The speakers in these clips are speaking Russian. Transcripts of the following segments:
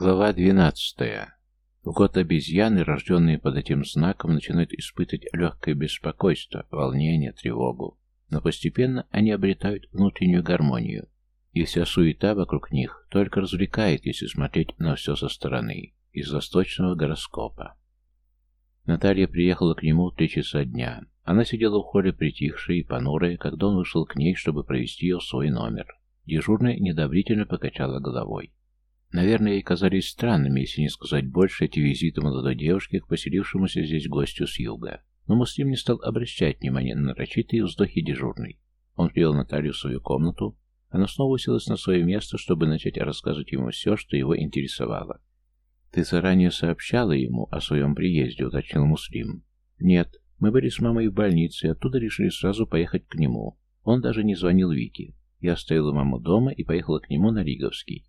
Глава 12. В год обезьяны, рожденные под этим знаком, начинают испытывать легкое беспокойство, волнение, тревогу. Но постепенно они обретают внутреннюю гармонию, и вся суета вокруг них только развлекает, если смотреть на все со стороны, из восточного гороскопа. Наталья приехала к нему в три часа дня. Она сидела в холле притихшая и понурая, когда он вышел к ней, чтобы провести ее в свой номер. Дежурная недобрительно покачала головой. Наверное, ей казались странными, если не сказать больше, эти визиты молодой девушки к поселившемуся здесь гостю с юга. Но Муслим не стал обращать внимания на нарочитые вздохи дежурной. Он привел Наталью в свою комнату. Она снова уселась на свое место, чтобы начать рассказывать ему все, что его интересовало. «Ты заранее сообщала ему о своем приезде», — уточнил Муслим. «Нет. Мы были с мамой в больнице, и оттуда решили сразу поехать к нему. Он даже не звонил Вике. Я оставила маму дома и поехала к нему на Риговский.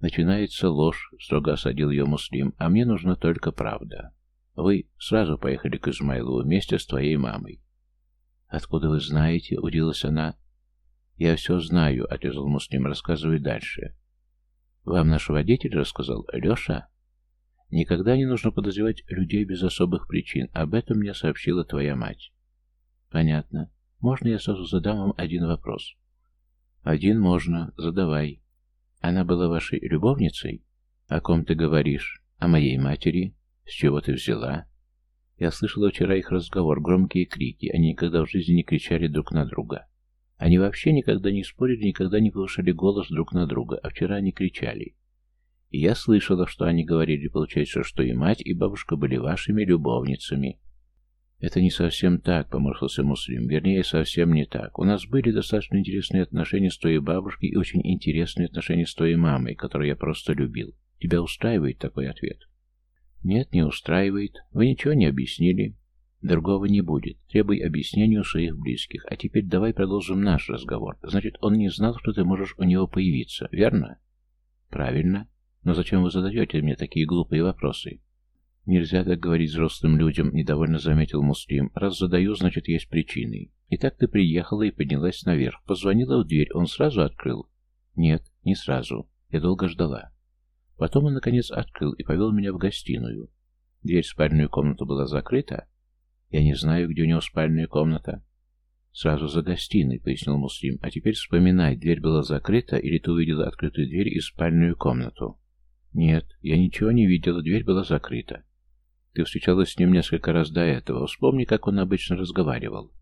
«Начинается ложь», — строго осадил ее Муслим, — «а мне нужна только правда. Вы сразу поехали к Измайлову вместе с твоей мамой». «Откуда вы знаете?» — удивилась она. «Я все знаю», — отрезал Муслим, — «рассказывай дальше». «Вам наш водитель рассказал, Леша?» «Никогда не нужно подозревать людей без особых причин. Об этом мне сообщила твоя мать». «Понятно. Можно я сразу задам вам один вопрос?» «Один можно. Задавай». Она была вашей любовницей? О ком ты говоришь? О моей матери? С чего ты взяла? Я слышала вчера их разговор, громкие крики. Они никогда в жизни не кричали друг на друга. Они вообще никогда не спорили, никогда не повышали голос друг на друга, а вчера они кричали. И я слышала, что они говорили, получается, что и мать, и бабушка были вашими любовницами. «Это не совсем так», — поморщился Муслим. «Вернее, совсем не так. У нас были достаточно интересные отношения с твоей бабушкой и очень интересные отношения с твоей мамой, которую я просто любил. Тебя устраивает такой ответ?» «Нет, не устраивает. Вы ничего не объяснили. Другого не будет. Требуй объяснения у своих близких. А теперь давай продолжим наш разговор. Значит, он не знал, что ты можешь у него появиться, верно?» «Правильно. Но зачем вы задаете мне такие глупые вопросы?» «Нельзя так говорить взрослым людям», — недовольно заметил Муслим. «Раз задаю, значит, есть причины. Итак, ты приехала и поднялась наверх. Позвонила в дверь. Он сразу открыл?» «Нет, не сразу. Я долго ждала». Потом он, наконец, открыл и повел меня в гостиную. Дверь в спальную комнату была закрыта. Я не знаю, где у него спальная комната. «Сразу за гостиной», — пояснил Муслим. «А теперь вспоминай, дверь была закрыта или ты увидела открытую дверь и спальную комнату?» «Нет, я ничего не видела, дверь была закрыта». Ты встречалась с ним несколько раз до этого. Вспомни, как он обычно разговаривал.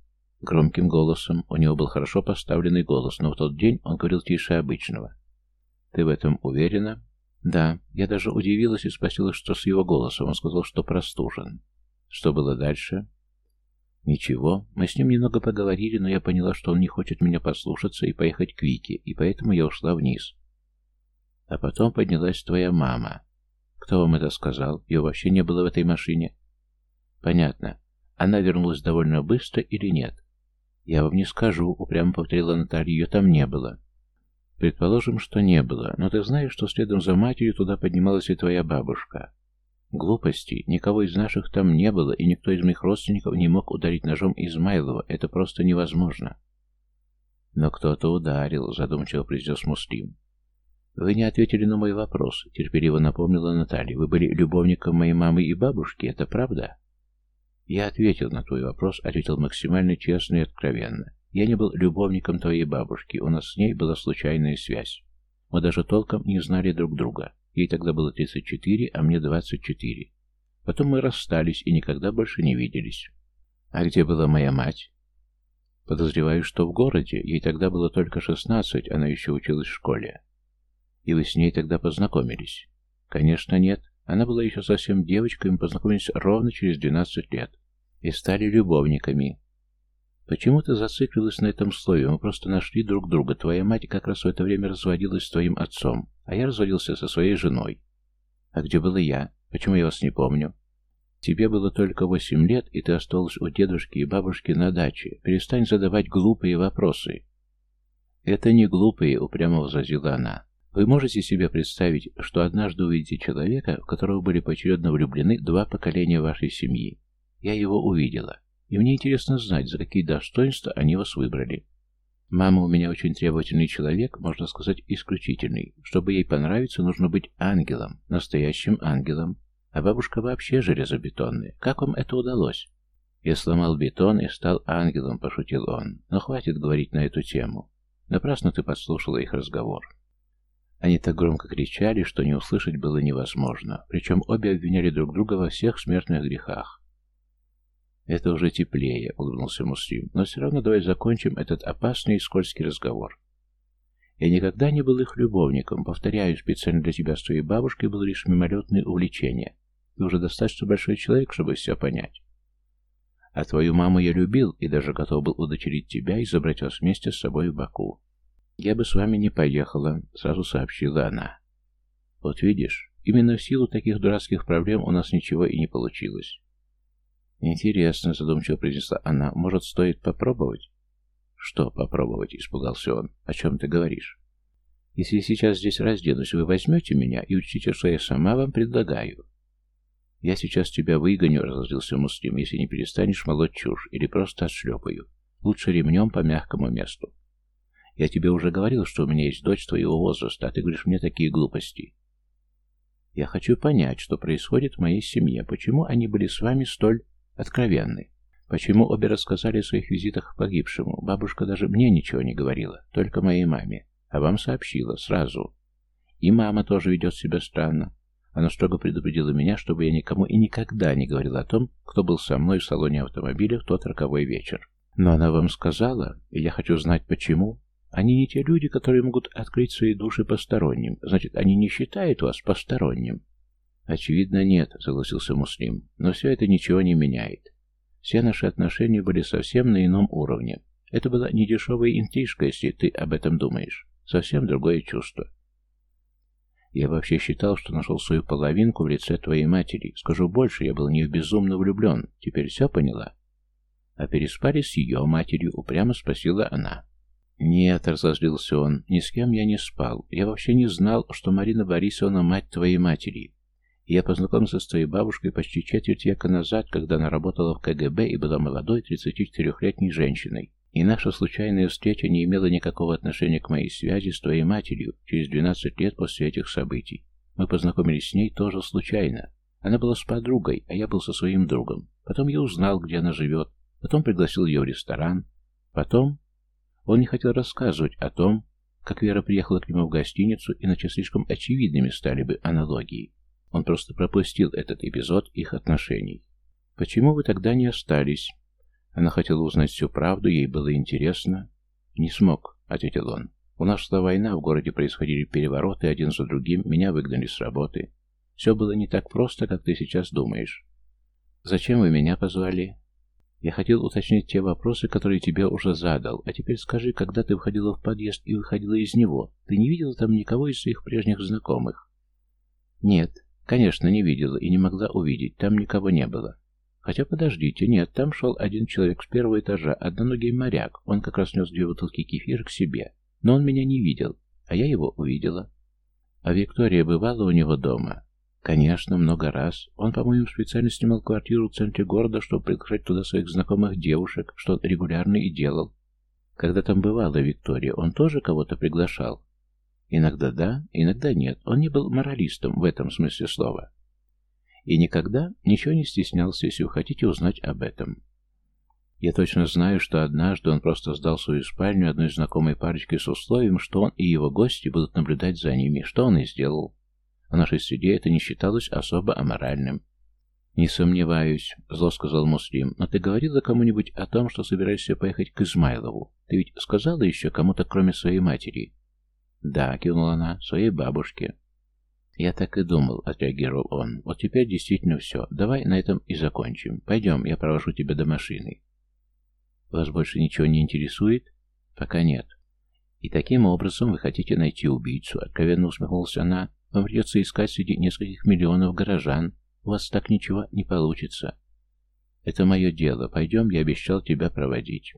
Громким голосом. У него был хорошо поставленный голос, но в тот день он говорил тише обычного. Ты в этом уверена? Да. Я даже удивилась и спросила, что с его голосом. Он сказал, что простужен. Что было дальше? Ничего. Мы с ним немного поговорили, но я поняла, что он не хочет меня послушаться и поехать к Вике, и поэтому я ушла вниз. А потом поднялась твоя мама. Кто вам это сказал? Ее вообще не было в этой машине. Понятно. Она вернулась довольно быстро или нет? Я вам не скажу, упрямо повторила Наталья, ее там не было. Предположим, что не было, но ты знаешь, что следом за матерью туда поднималась и твоя бабушка. Глупости. Никого из наших там не было, и никто из моих родственников не мог ударить ножом Измайлова. Это просто невозможно. Но кто-то ударил, задумчиво произнес Муслим. «Вы не ответили на мой вопрос», — терпеливо напомнила Наталья. «Вы были любовником моей мамы и бабушки, это правда?» «Я ответил на твой вопрос», — ответил максимально честно и откровенно. «Я не был любовником твоей бабушки, у нас с ней была случайная связь. Мы даже толком не знали друг друга. Ей тогда было 34, а мне 24. Потом мы расстались и никогда больше не виделись. А где была моя мать?» «Подозреваю, что в городе. Ей тогда было только 16, она еще училась в школе. И вы с ней тогда познакомились? Конечно, нет. Она была еще совсем девочкой, мы познакомились ровно через 12 лет. И стали любовниками. Почему ты зациклилась на этом слове? Мы просто нашли друг друга. Твоя мать как раз в это время разводилась с твоим отцом, а я разводился со своей женой. А где был я? Почему я вас не помню? Тебе было только восемь лет, и ты осталась у дедушки и бабушки на даче. Перестань задавать глупые вопросы. Это не глупые, упрямо возразила она. Вы можете себе представить, что однажды увидите человека, в которого были поочередно влюблены два поколения вашей семьи. Я его увидела, и мне интересно знать, за какие достоинства они вас выбрали. Мама у меня очень требовательный человек, можно сказать, исключительный. Чтобы ей понравиться, нужно быть ангелом, настоящим ангелом. А бабушка вообще железобетонная. Как вам это удалось? Я сломал бетон и стал ангелом, пошутил он. Но хватит говорить на эту тему. Напрасно ты подслушала их разговор. Они так громко кричали, что не услышать было невозможно. Причем обе обвиняли друг друга во всех смертных грехах. «Это уже теплее», — улыбнулся Муслим. «Но все равно давай закончим этот опасный и скользкий разговор. Я никогда не был их любовником. Повторяю, специально для тебя с твоей бабушкой было лишь мимолетное увлечение. Ты уже достаточно большой человек, чтобы все понять. А твою маму я любил и даже готов был удочерить тебя и забрать вас вместе с собой в Баку. Я бы с вами не поехала, сразу сообщила она. Вот видишь, именно в силу таких дурацких проблем у нас ничего и не получилось. Интересно, задумчиво произнесла она, может, стоит попробовать? Что попробовать, испугался он. О чем ты говоришь? Если сейчас здесь разденусь, вы возьмете меня и учтите, что я сама вам предлагаю. «Я сейчас тебя выгоню», — разозлился Муслим, «если не перестанешь молоть чушь или просто отшлепаю. Лучше ремнем по мягкому месту. Я тебе уже говорил, что у меня есть дочь твоего возраста, а ты говоришь мне такие глупости. Я хочу понять, что происходит в моей семье, почему они были с вами столь откровенны. Почему обе рассказали о своих визитах к погибшему? Бабушка даже мне ничего не говорила, только моей маме. А вам сообщила сразу. И мама тоже ведет себя странно. Она строго предупредила меня, чтобы я никому и никогда не говорил о том, кто был со мной в салоне автомобиля в тот роковой вечер. Но она вам сказала, и я хочу знать почему. Они не те люди, которые могут открыть свои души посторонним. Значит, они не считают вас посторонним. Очевидно, нет, согласился Муслим. Но все это ничего не меняет. Все наши отношения были совсем на ином уровне. Это была не дешевая интрижка, если ты об этом думаешь. Совсем другое чувство. Я вообще считал, что нашел свою половинку в лице твоей матери. Скажу больше, я был не безумно влюблен. Теперь все поняла?» «А переспали с ее матерью?» — упрямо спросила она. «Нет», — разозлился он, — «ни с кем я не спал. Я вообще не знал, что Марина Борисовна мать твоей матери. Я познакомился с твоей бабушкой почти четверть века назад, когда она работала в КГБ и была молодой 34-летней женщиной. И наша случайная встреча не имела никакого отношения к моей связи с твоей матерью через 12 лет после этих событий. Мы познакомились с ней тоже случайно. Она была с подругой, а я был со своим другом. Потом я узнал, где она живет. Потом пригласил ее в ресторан. Потом... Он не хотел рассказывать о том, как Вера приехала к нему в гостиницу, иначе слишком очевидными стали бы аналогии. Он просто пропустил этот эпизод их отношений. «Почему вы тогда не остались?» Она хотела узнать всю правду, ей было интересно. «Не смог», — ответил он. «У нас шла война, в городе происходили перевороты один за другим, меня выгнали с работы. Все было не так просто, как ты сейчас думаешь. Зачем вы меня позвали?» «Я хотел уточнить те вопросы, которые тебе уже задал. А теперь скажи, когда ты входила в подъезд и выходила из него, ты не видела там никого из своих прежних знакомых?» «Нет, конечно, не видела и не могла увидеть. Там никого не было. Хотя подождите, нет, там шел один человек с первого этажа, одноногий моряк. Он как раз нес две бутылки кефира к себе. Но он меня не видел, а я его увидела. А Виктория бывала у него дома? Конечно, много раз. Он, по-моему, специально снимал квартиру в центре города, чтобы приглашать туда своих знакомых девушек, что регулярно и делал. Когда там бывала Виктория, он тоже кого-то приглашал? Иногда да, иногда нет. Он не был моралистом в этом смысле слова. И никогда ничего не стеснялся, если вы хотите узнать об этом. Я точно знаю, что однажды он просто сдал свою спальню одной знакомой парочке с условием, что он и его гости будут наблюдать за ними, что он и сделал. В нашей среде это не считалось особо аморальным. «Не сомневаюсь», — зло сказал Муслим, — «но ты говорила кому-нибудь о том, что собираешься поехать к Измайлову? Ты ведь сказала еще кому-то, кроме своей матери?» «Да», — кивнула она, — «своей бабушке». «Я так и думал», — отреагировал он. «Вот теперь действительно все. Давай на этом и закончим. Пойдем, я провожу тебя до машины». «Вас больше ничего не интересует?» «Пока нет». «И таким образом вы хотите найти убийцу?» — откровенно усмехнулась она. «Вам придется искать среди нескольких миллионов горожан. У вас так ничего не получится». «Это мое дело. Пойдем, я обещал тебя проводить».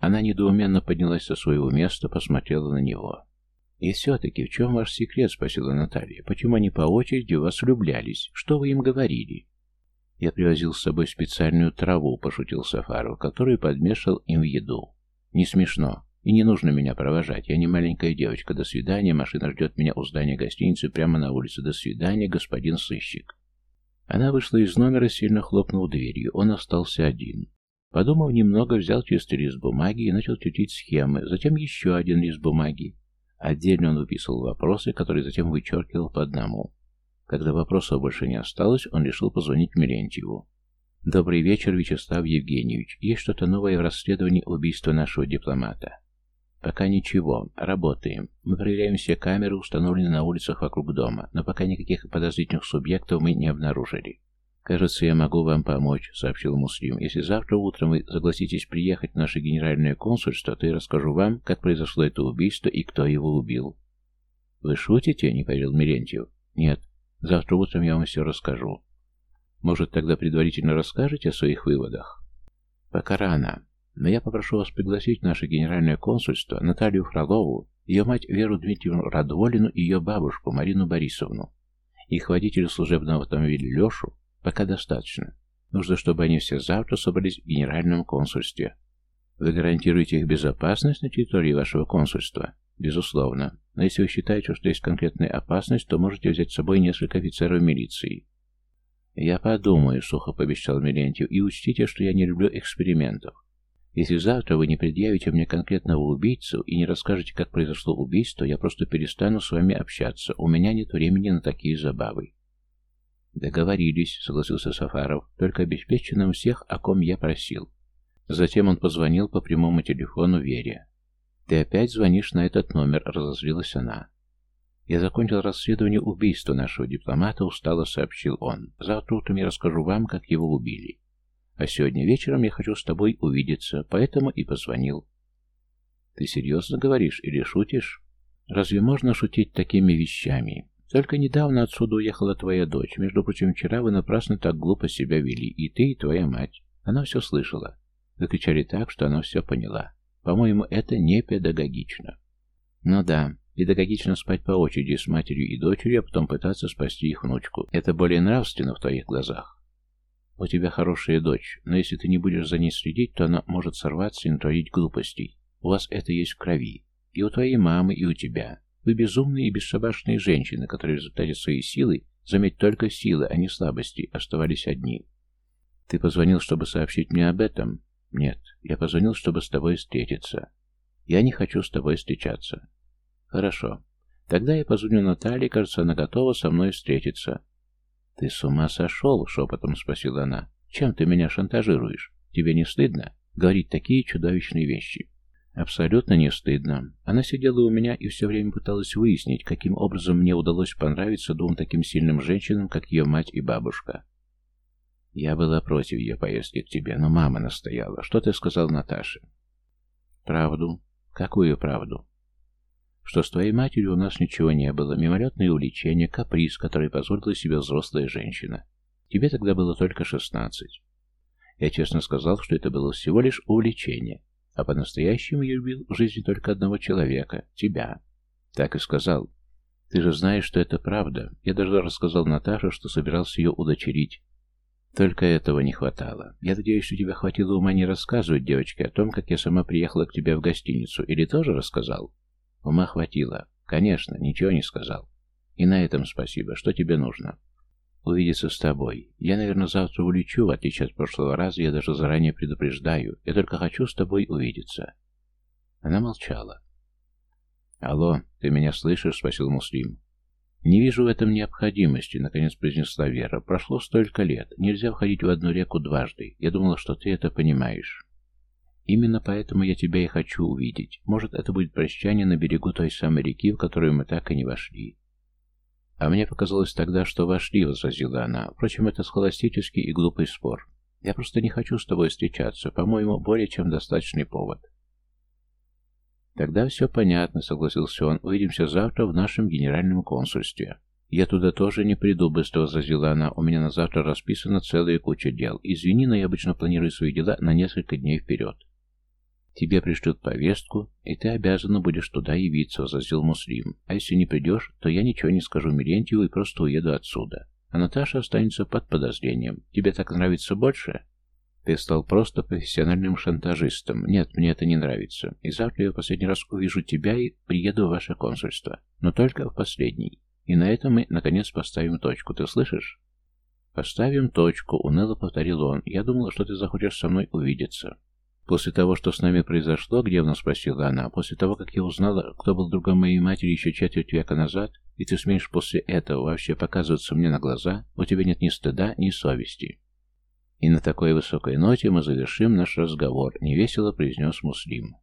Она недоуменно поднялась со своего места, посмотрела на него. «И все-таки, в чем ваш секрет?» — спросила Наталья. «Почему они по очереди вас влюблялись? Что вы им говорили?» «Я привозил с собой специальную траву», — пошутил Сафаров, который подмешал им в еду. «Не смешно. И не нужно меня провожать. Я не маленькая девочка. До свидания. Машина ждет меня у здания гостиницы прямо на улице. До свидания, господин сыщик. Она вышла из номера, сильно хлопнув дверью. Он остался один. Подумав немного, взял чистый лист бумаги и начал чертить схемы. Затем еще один лист бумаги. Отдельно он выписывал вопросы, которые затем вычеркивал по одному. Когда вопросов больше не осталось, он решил позвонить Милентьеву. «Добрый вечер, Вячеслав Евгеньевич. Есть что-то новое в расследовании убийства нашего дипломата?» «Пока ничего. Работаем. Мы проверяем все камеры, установленные на улицах вокруг дома, но пока никаких подозрительных субъектов мы не обнаружили». «Кажется, я могу вам помочь», — сообщил Муслим. «Если завтра утром вы согласитесь приехать в наше генеральное консульство, то я расскажу вам, как произошло это убийство и кто его убил». «Вы шутите?» — не поверил Милентьев. «Нет. Завтра утром я вам все расскажу». «Может, тогда предварительно расскажете о своих выводах?» «Пока рано. Но я попрошу вас пригласить в наше генеральное консульство Наталью Фролову, ее мать Веру Дмитриевну Радволину и ее бабушку Марину Борисовну, их водителя служебного автомобиля Лешу, пока достаточно. Нужно, чтобы они все завтра собрались в генеральном консульстве. Вы гарантируете их безопасность на территории вашего консульства? Безусловно. Но если вы считаете, что есть конкретная опасность, то можете взять с собой несколько офицеров милиции. Я подумаю, сухо пообещал Милентьев, и учтите, что я не люблю экспериментов. Если завтра вы не предъявите мне конкретного убийцу и не расскажете, как произошло убийство, я просто перестану с вами общаться. У меня нет времени на такие забавы. Договорились, согласился Сафаров, только обеспечьте нам всех, о ком я просил. Затем он позвонил по прямому телефону Вере. «Ты опять звонишь на этот номер», — разозлилась она. «Я закончил расследование убийства нашего дипломата», — устало сообщил он. «Завтра утром я расскажу вам, как его убили. А сегодня вечером я хочу с тобой увидеться, поэтому и позвонил. Ты серьезно говоришь или шутишь? Разве можно шутить такими вещами? Только недавно отсюда уехала твоя дочь. Между прочим, вчера вы напрасно так глупо себя вели. И ты, и твоя мать. Она все слышала. Закричали так, что она все поняла. По-моему, это не педагогично. Ну да, педагогично спать по очереди с матерью и дочерью, а потом пытаться спасти их внучку. Это более нравственно в твоих глазах. У тебя хорошая дочь, но если ты не будешь за ней следить, то она может сорваться и натворить глупостей. У вас это есть в крови. И у твоей мамы, и у тебя. Вы безумные и бесшабашные женщины, которые в результате своей силы, заметь только силы, а не слабости, оставались одни. Ты позвонил, чтобы сообщить мне об этом? Нет, я позвонил, чтобы с тобой встретиться. Я не хочу с тобой встречаться. Хорошо. Тогда я позвоню Наталье, кажется, она готова со мной встретиться. «Ты с ума сошел?» — шепотом спросила она. «Чем ты меня шантажируешь? Тебе не стыдно говорить такие чудовищные вещи?» «Абсолютно не стыдно. Она сидела у меня и все время пыталась выяснить, каким образом мне удалось понравиться двум таким сильным женщинам, как ее мать и бабушка. Я была против ее поездки к тебе, но мама настояла. Что ты сказал Наташе?» «Правду. Какую правду?» Что с твоей матерью у нас ничего не было, мимолетное увлечение, каприз, который позволила себе взрослая женщина. Тебе тогда было только шестнадцать. Я честно сказал, что это было всего лишь увлечение, а по-настоящему я любил в жизни только одного человека — тебя. Так и сказал. Ты же знаешь, что это правда. Я даже рассказал Наташе, что собирался ее удочерить. Только этого не хватало. Я надеюсь, у тебя хватило ума не рассказывать девочке о том, как я сама приехала к тебе в гостиницу. Или тоже рассказал? Ума хватило. Конечно, ничего не сказал. И на этом спасибо. Что тебе нужно? Увидеться с тобой. Я, наверное, завтра улечу, в отличие от прошлого раза, я даже заранее предупреждаю. Я только хочу с тобой увидеться. Она молчала. «Алло, ты меня слышишь?» — спросил Муслим. «Не вижу в этом необходимости», — наконец произнесла Вера. «Прошло столько лет. Нельзя входить в одну реку дважды. Я думала, что ты это понимаешь». Именно поэтому я тебя и хочу увидеть. Может, это будет прощание на берегу той самой реки, в которую мы так и не вошли. А мне показалось тогда, что вошли, возразила она. Впрочем, это схоластический и глупый спор. Я просто не хочу с тобой встречаться. По-моему, более чем достаточный повод. Тогда все понятно, согласился он. Увидимся завтра в нашем генеральном консульстве. «Я туда тоже не приду», — быстро возразила она. «У меня на завтра расписана целая куча дел. Извини, но я обычно планирую свои дела на несколько дней вперед». Тебе пришлют повестку, и ты обязана будешь туда явиться, возразил Муслим. А если не придешь, то я ничего не скажу Милентьеву и просто уеду отсюда. А Наташа останется под подозрением. Тебе так нравится больше? Ты стал просто профессиональным шантажистом. Нет, мне это не нравится. И завтра я в последний раз увижу тебя и приеду в ваше консульство. Но только в последний. И на этом мы, наконец, поставим точку. Ты слышишь? Поставим точку, уныло повторил он. Я думала, что ты захочешь со мной увидеться. После того, что с нами произошло, гневно спросила она, после того, как я узнала, кто был другом моей матери еще четверть века назад, и ты смеешь после этого вообще показываться мне на глаза, у тебя нет ни стыда, ни совести. И на такой высокой ноте мы завершим наш разговор, невесело произнес Муслим.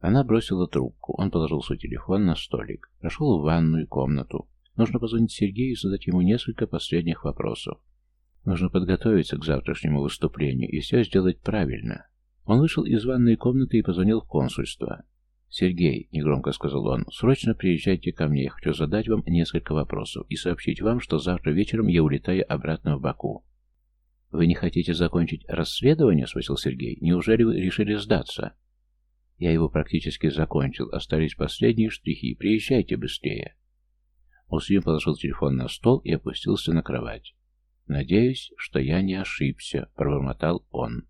Она бросила трубку, он положил свой телефон на столик, прошел в ванную комнату. Нужно позвонить Сергею и задать ему несколько последних вопросов. Нужно подготовиться к завтрашнему выступлению и все сделать правильно. Он вышел из ванной комнаты и позвонил в консульство. «Сергей», — негромко сказал он, — «срочно приезжайте ко мне, я хочу задать вам несколько вопросов и сообщить вам, что завтра вечером я улетаю обратно в Баку». «Вы не хотите закончить расследование?» — спросил Сергей. «Неужели вы решили сдаться?» «Я его практически закончил. Остались последние штрихи. Приезжайте быстрее». Муслим положил телефон на стол и опустился на кровать. «Надеюсь, что я не ошибся», — пробормотал он.